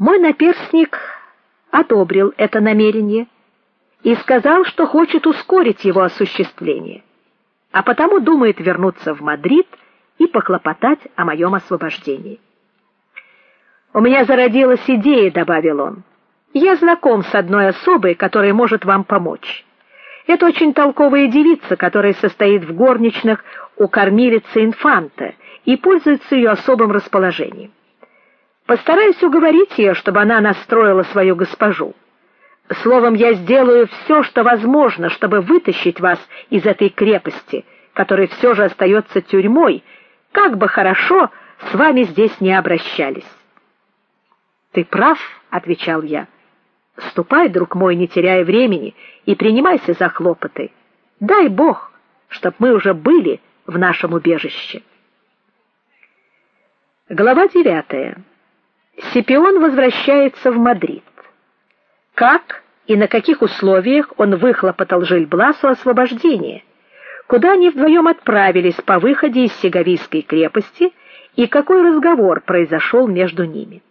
Мой наперсник одобрил это намерение и сказал, что хочет ускорить его осуществление, а потому думает вернуться в Мадрид и похлопотать о моем освобождении. У меня зародилась идея, добавил он. Я знаком с одной особой, которая может вам помочь. Это очень толковая девица, которая состоит в горничных у кормилицы инфанта и пользуется ее особым расположением. Постараюсь уговорить ее, чтобы она настроила свою госпожу. Словом, я сделаю все, что возможно, чтобы вытащить вас из этой крепости, которая все же остается тюрьмой, как бы хорошо с вами здесь не обращались. Ты прав, отвечал я. Ступай, друг мой, не теряя времени, и принимайся за хлопоты. Дай Бог, чтоб мы уже были в нашем убежище. Глава девятая. Сипион возвращается в Мадрид. Как и на каких условиях он выхлопотал Жильбласу освобождение? Куда они вдвоем отправились по выходе из Сеговийской крепости и какой разговор произошел между ними?